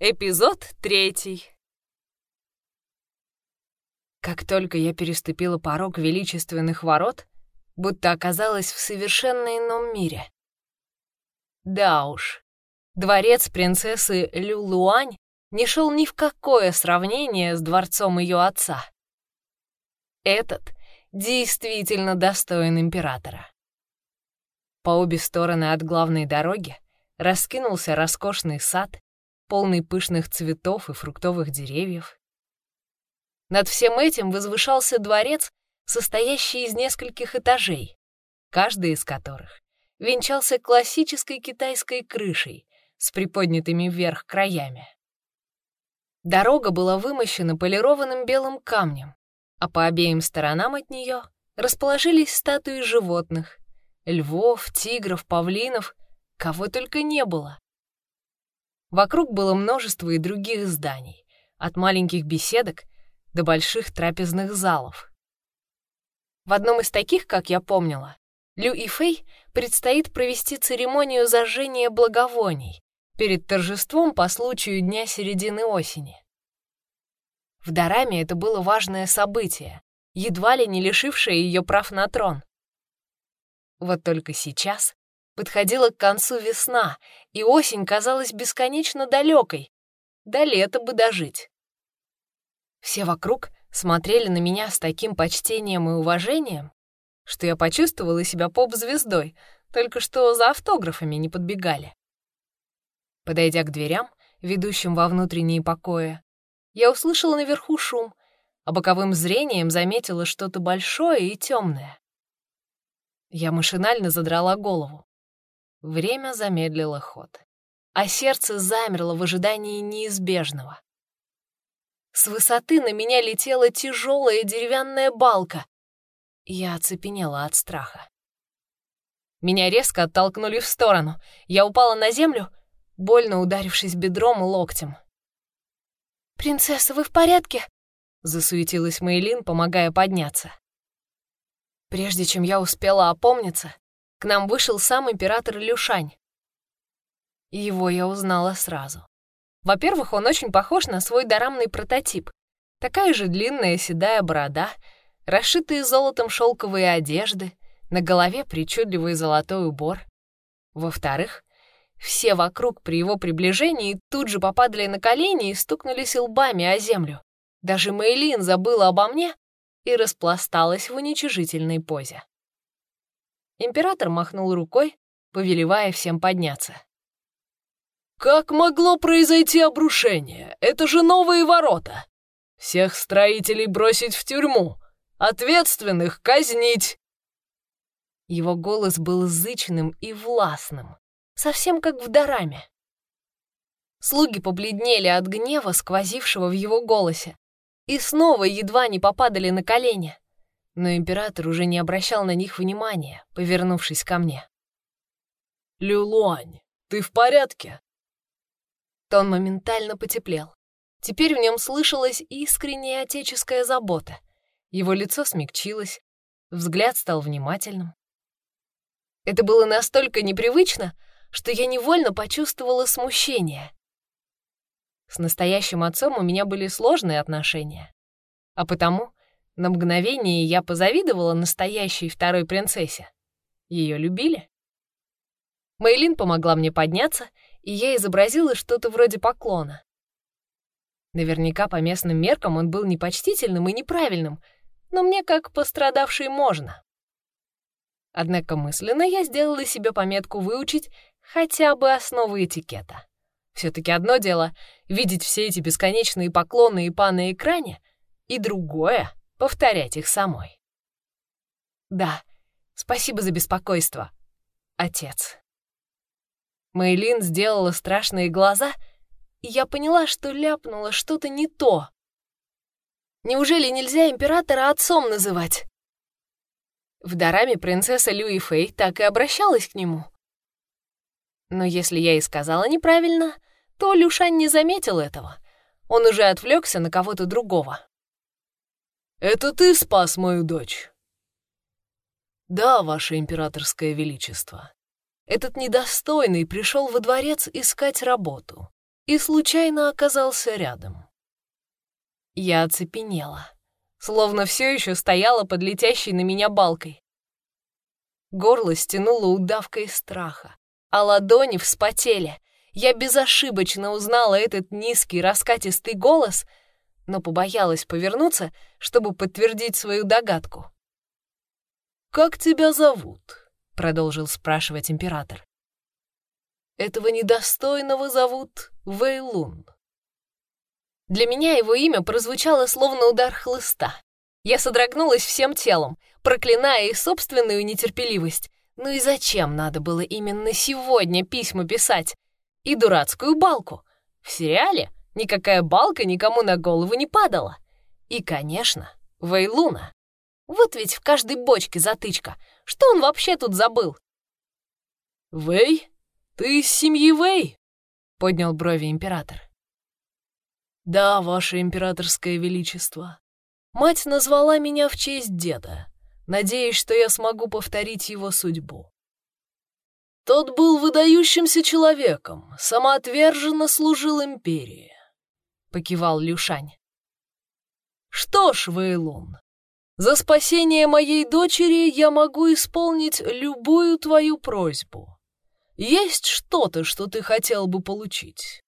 Эпизод третий. Как только я переступила порог величественных ворот, будто оказалась в совершенно ином мире. Да уж, дворец принцессы Люлуань не шел ни в какое сравнение с дворцом ее отца. Этот действительно достоин императора. По обе стороны от главной дороги раскинулся роскошный сад, полный пышных цветов и фруктовых деревьев. Над всем этим возвышался дворец, состоящий из нескольких этажей, каждый из которых венчался классической китайской крышей с приподнятыми вверх краями. Дорога была вымощена полированным белым камнем, а по обеим сторонам от нее расположились статуи животных — львов, тигров, павлинов, кого только не было. Вокруг было множество и других зданий, от маленьких беседок до больших трапезных залов. В одном из таких, как я помнила, Лю и Фэй предстоит провести церемонию зажжения благовоний перед торжеством по случаю Дня середины осени. В Дараме это было важное событие, едва ли не лишившее ее прав на трон. Вот только сейчас Подходила к концу весна, и осень казалась бесконечно далекой. До лета бы дожить. Все вокруг смотрели на меня с таким почтением и уважением, что я почувствовала себя поп-звездой, только что за автографами не подбегали. Подойдя к дверям, ведущим во внутренние покои, я услышала наверху шум, а боковым зрением заметила что-то большое и темное. Я машинально задрала голову. Время замедлило ход, а сердце замерло в ожидании неизбежного. С высоты на меня летела тяжелая деревянная балка. Я оцепенела от страха. Меня резко оттолкнули в сторону. Я упала на землю, больно ударившись бедром и локтем. «Принцесса, вы в порядке?» — засуетилась Мейлин, помогая подняться. Прежде чем я успела опомниться, к нам вышел сам император Люшань. Его я узнала сразу. Во-первых, он очень похож на свой дорамный прототип. Такая же длинная седая борода, расшитые золотом шелковые одежды, на голове причудливый золотой убор. Во-вторых, все вокруг при его приближении тут же попадали на колени и стукнулись лбами о землю. Даже Мейлин забыла обо мне и распласталась в уничижительной позе. Император махнул рукой, повелевая всем подняться. «Как могло произойти обрушение? Это же новые ворота! Всех строителей бросить в тюрьму, ответственных казнить!» Его голос был зычным и властным, совсем как в Дараме. Слуги побледнели от гнева, сквозившего в его голосе, и снова едва не попадали на колени но император уже не обращал на них внимания, повернувшись ко мне. «Люлуань, ты в порядке?» Тон моментально потеплел. Теперь в нем слышалась искренняя отеческая забота. Его лицо смягчилось, взгляд стал внимательным. Это было настолько непривычно, что я невольно почувствовала смущение. С настоящим отцом у меня были сложные отношения, а потому на мгновение я позавидовала настоящей второй принцессе. Ее любили. Мейлин помогла мне подняться, и я изобразила что-то вроде поклона. Наверняка по местным меркам он был непочтительным и неправильным, но мне как пострадавшей можно. Однако мысленно я сделала себе пометку выучить хотя бы основы этикета. Все-таки одно дело — видеть все эти бесконечные поклоны и па на экране, и другое повторять их самой. Да, спасибо за беспокойство, отец. Мейлин сделала страшные глаза, и я поняла, что ляпнула что-то не то. Неужели нельзя императора отцом называть? В Дараме принцесса Люи Фэй так и обращалась к нему. Но если я и сказала неправильно, то Люшань не заметил этого. Он уже отвлекся на кого-то другого. «Это ты спас мою дочь?» «Да, ваше императорское величество. Этот недостойный пришел во дворец искать работу и случайно оказался рядом. Я оцепенела, словно все еще стояла под летящей на меня балкой. Горло стянуло удавкой страха, а ладони вспотели. Я безошибочно узнала этот низкий раскатистый голос, но побоялась повернуться, чтобы подтвердить свою догадку. «Как тебя зовут?» — продолжил спрашивать император. «Этого недостойного зовут Вейлун. Для меня его имя прозвучало словно удар хлыста. Я содрогнулась всем телом, проклиная и собственную нетерпеливость. Ну и зачем надо было именно сегодня письма писать? И дурацкую балку. В сериале никакая балка никому на голову не падала. И, конечно, Вейлуна. Вот ведь в каждой бочке затычка. Что он вообще тут забыл? «Вэй? Ты из семьи Вэй?» — поднял брови император. «Да, ваше императорское величество. Мать назвала меня в честь деда, надеясь, что я смогу повторить его судьбу. Тот был выдающимся человеком, самоотверженно служил империи», — покивал Люшань. «Что ж, Вейлун, за спасение моей дочери я могу исполнить любую твою просьбу. Есть что-то, что ты хотел бы получить?»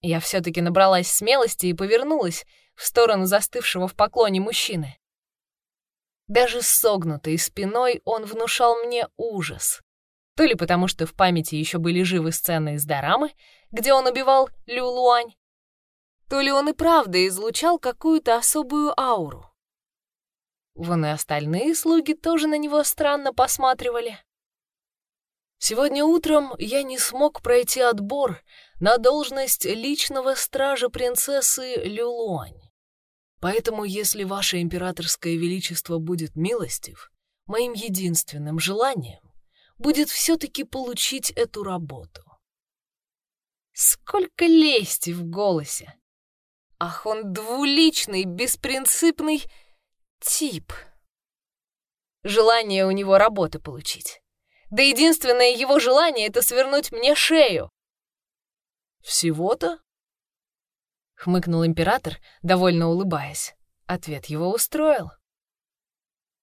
Я все-таки набралась смелости и повернулась в сторону застывшего в поклоне мужчины. Даже согнутой спиной он внушал мне ужас. То ли потому, что в памяти еще были живы сцены из Дорамы, где он убивал Люлуань, то ли он и правда излучал какую-то особую ауру. Вон и остальные слуги тоже на него странно посматривали. Сегодня утром я не смог пройти отбор на должность личного стража принцессы Люлуань. Поэтому, если ваше императорское величество будет милостив, моим единственным желанием будет все-таки получить эту работу. Сколько лести в голосе! Ах, он двуличный, беспринципный тип. Желание у него работы получить. Да единственное его желание — это свернуть мне шею. «Всего-то?» — хмыкнул император, довольно улыбаясь. Ответ его устроил.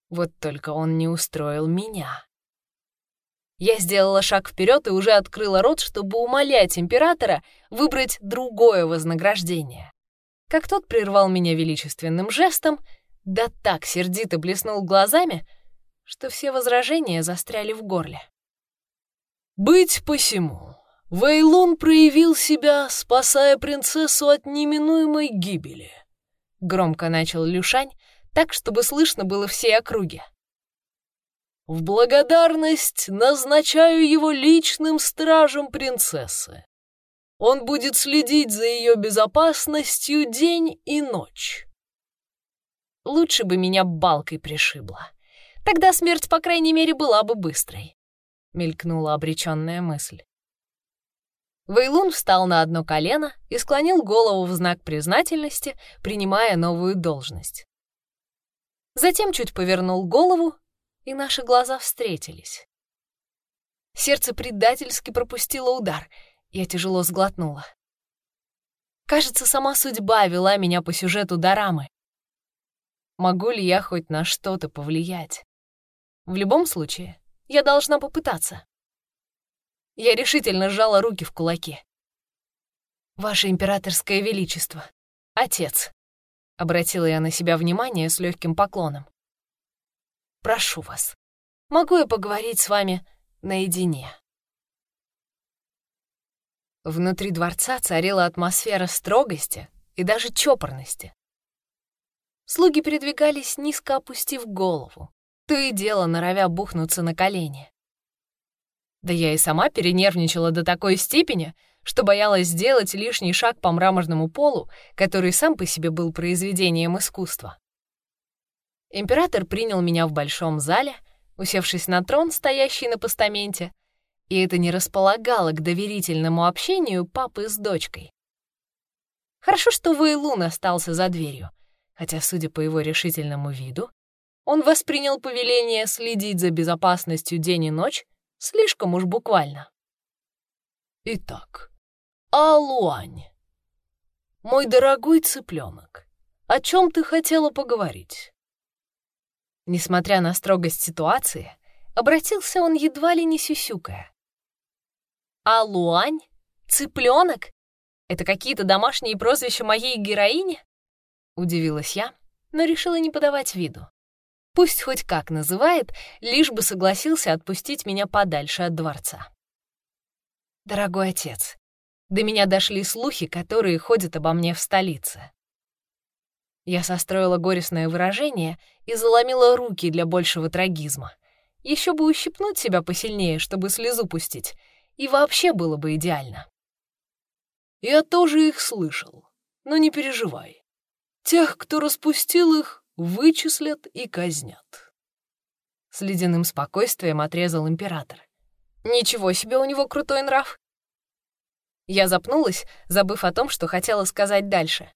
Вот только он не устроил меня. Я сделала шаг вперед и уже открыла рот, чтобы умолять императора выбрать другое вознаграждение. Как тот прервал меня величественным жестом, да так сердито блеснул глазами, что все возражения застряли в горле. «Быть посему, Вейлун проявил себя, спасая принцессу от неминуемой гибели», — громко начал Люшань, так, чтобы слышно было все округи. «В благодарность назначаю его личным стражем принцессы. Он будет следить за ее безопасностью день и ночь». Лучше бы меня балкой пришибло. Тогда смерть, по крайней мере, была бы быстрой. Мелькнула обреченная мысль. Вейлун встал на одно колено и склонил голову в знак признательности, принимая новую должность. Затем чуть повернул голову, и наши глаза встретились. Сердце предательски пропустило удар, я тяжело сглотнула. Кажется, сама судьба вела меня по сюжету дорамы. Могу ли я хоть на что-то повлиять? В любом случае, я должна попытаться. Я решительно сжала руки в кулаки. «Ваше императорское величество, отец», — обратила я на себя внимание с легким поклоном. «Прошу вас, могу я поговорить с вами наедине?» Внутри дворца царила атмосфера строгости и даже чопорности. Слуги передвигались, низко опустив голову, то и дело норовя бухнуться на колени. Да я и сама перенервничала до такой степени, что боялась сделать лишний шаг по мраморному полу, который сам по себе был произведением искусства. Император принял меня в большом зале, усевшись на трон, стоящий на постаменте, и это не располагало к доверительному общению папы с дочкой. Хорошо, что Вейлун остался за дверью, хотя, судя по его решительному виду, он воспринял повеление следить за безопасностью день и ночь слишком уж буквально. «Итак, Алуань, мой дорогой цыпленок, о чем ты хотела поговорить?» Несмотря на строгость ситуации, обратился он едва ли не сюсюкая. «Алуань? Цыпленок? Это какие-то домашние прозвища моей героини?» Удивилась я, но решила не подавать виду. Пусть хоть как называет, лишь бы согласился отпустить меня подальше от дворца. Дорогой отец, до меня дошли слухи, которые ходят обо мне в столице. Я состроила горестное выражение и заломила руки для большего трагизма. Еще бы ущипнуть себя посильнее, чтобы слезу пустить, и вообще было бы идеально. Я тоже их слышал, но не переживай. Тех, кто распустил их, вычислят и казнят. С ледяным спокойствием отрезал император. Ничего себе у него крутой нрав. Я запнулась, забыв о том, что хотела сказать дальше.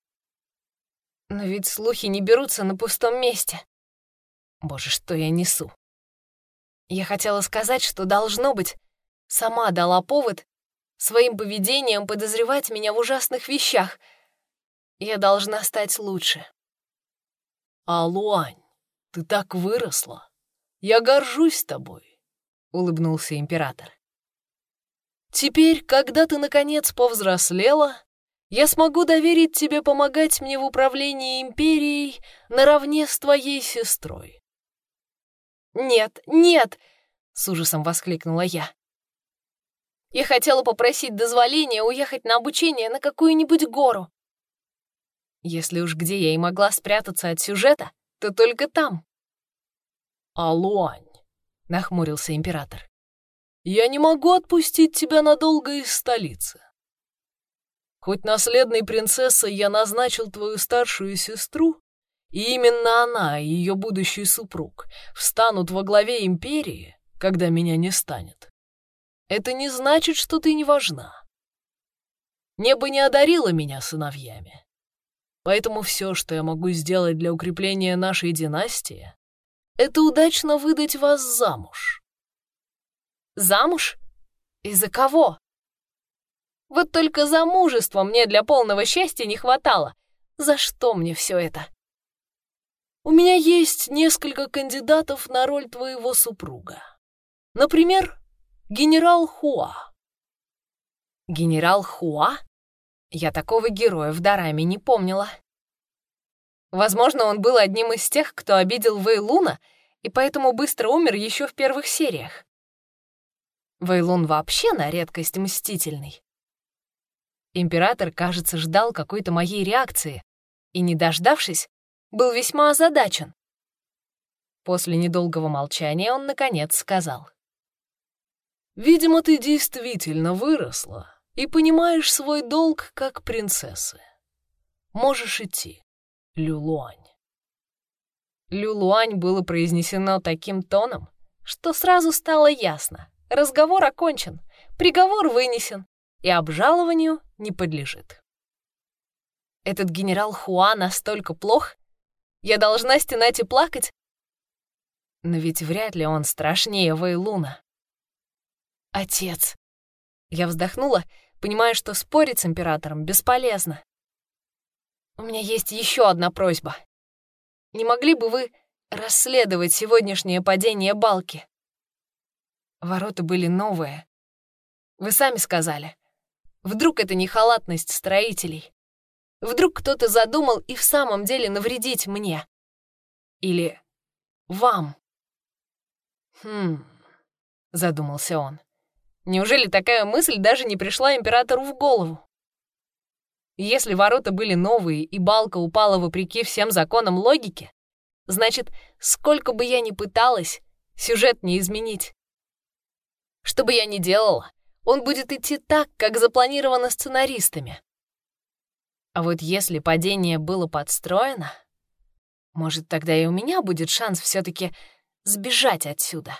Но ведь слухи не берутся на пустом месте. Боже, что я несу. Я хотела сказать, что, должно быть, сама дала повод своим поведением подозревать меня в ужасных вещах. Я должна стать лучше. А, Луань, ты так выросла. Я горжусь тобой, — улыбнулся император. Теперь, когда ты, наконец, повзрослела, я смогу доверить тебе помогать мне в управлении империей наравне с твоей сестрой. «Нет, нет!» — с ужасом воскликнула я. «Я хотела попросить дозволения уехать на обучение на какую-нибудь гору. Если уж где я и могла спрятаться от сюжета, то только там». «Алуань», — нахмурился император, — «я не могу отпустить тебя надолго из столицы. Хоть наследной принцессой я назначил твою старшую сестру, и именно она и ее будущий супруг встанут во главе империи, когда меня не станет. Это не значит, что ты не важна. Небо не одарило меня сыновьями. Поэтому все, что я могу сделать для укрепления нашей династии, это удачно выдать вас замуж. Замуж? Из-за кого? Вот только замужества мне для полного счастья не хватало. За что мне все это? У меня есть несколько кандидатов на роль твоего супруга. Например, генерал Хуа. Генерал Хуа? Я такого героя в Дараме не помнила. Возможно, он был одним из тех, кто обидел Вейлуна и поэтому быстро умер еще в первых сериях. Вейлун вообще на редкость мстительный. Император, кажется, ждал какой-то моей реакции и, не дождавшись, был весьма озадачен. После недолгого молчания он, наконец, сказал. «Видимо, ты действительно выросла и понимаешь свой долг как принцессы. Можешь идти, Люлуань». Люлуань было произнесено таким тоном, что сразу стало ясно. Разговор окончен, приговор вынесен, и обжалованию не подлежит. Этот генерал Хуа настолько плох? Я должна стенать и плакать? Но ведь вряд ли он страшнее Вейлуна. Отец. Я вздохнула, понимая, что спорить с императором бесполезно. У меня есть еще одна просьба. Не могли бы вы расследовать сегодняшнее падение балки? Ворота были новые. Вы сами сказали. Вдруг это не халатность строителей? Вдруг кто-то задумал и в самом деле навредить мне? Или вам? Хм, задумался он. Неужели такая мысль даже не пришла императору в голову? Если ворота были новые и балка упала вопреки всем законам логики, значит, сколько бы я ни пыталась, сюжет не изменить. Что бы я ни делала, он будет идти так, как запланировано сценаристами. А вот если падение было подстроено, может, тогда и у меня будет шанс все таки сбежать отсюда.